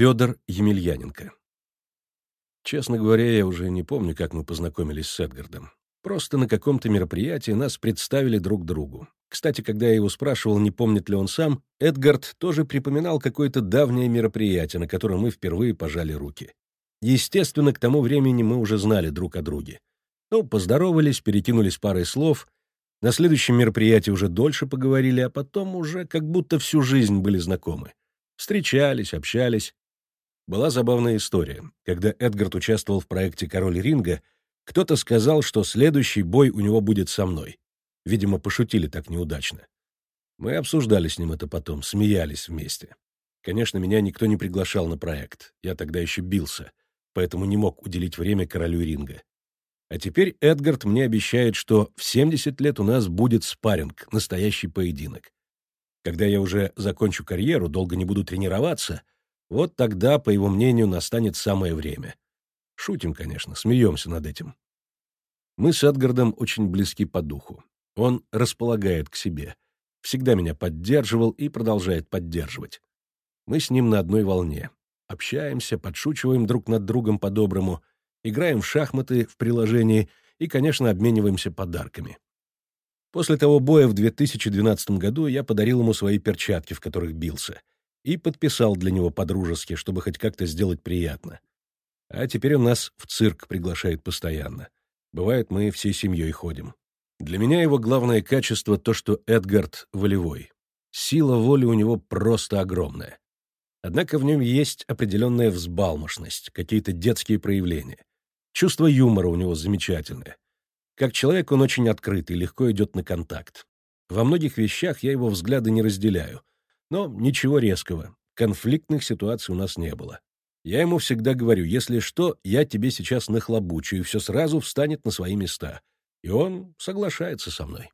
Федор Емельяненко Честно говоря, я уже не помню, как мы познакомились с Эдгардом. Просто на каком-то мероприятии нас представили друг другу. Кстати, когда я его спрашивал, не помнит ли он сам, Эдгард тоже припоминал какое-то давнее мероприятие, на котором мы впервые пожали руки. Естественно, к тому времени мы уже знали друг о друге. Ну, поздоровались, перекинулись парой слов. На следующем мероприятии уже дольше поговорили, а потом уже как будто всю жизнь были знакомы. Встречались, общались. Была забавная история. Когда Эдгард участвовал в проекте «Король ринга», кто-то сказал, что следующий бой у него будет со мной. Видимо, пошутили так неудачно. Мы обсуждали с ним это потом, смеялись вместе. Конечно, меня никто не приглашал на проект. Я тогда еще бился, поэтому не мог уделить время королю ринга. А теперь Эдгард мне обещает, что в 70 лет у нас будет спарринг, настоящий поединок. Когда я уже закончу карьеру, долго не буду тренироваться, вот тогда, по его мнению, настанет самое время. Шутим, конечно, смеемся над этим. Мы с Эдгардом очень близки по духу. Он располагает к себе, всегда меня поддерживал и продолжает поддерживать. Мы с ним на одной волне. Общаемся, подшучиваем друг над другом по-доброму, играем в шахматы в приложении и, конечно, обмениваемся подарками. После того боя в 2012 году я подарил ему свои перчатки, в которых бился, и подписал для него по-дружески, чтобы хоть как-то сделать приятно. А теперь он нас в цирк приглашает постоянно. Бывает, мы всей семьей ходим. Для меня его главное качество — то, что Эдгард волевой. Сила воли у него просто огромная. Однако в нем есть определенная взбалмошность, какие-то детские проявления. Чувство юмора у него замечательное. Как человек он очень открытый, легко идет на контакт. Во многих вещах я его взгляды не разделяю, но ничего резкого. Конфликтных ситуаций у нас не было. Я ему всегда говорю, если что, я тебе сейчас нахлобучу, и все сразу встанет на свои места. И он соглашается со мной.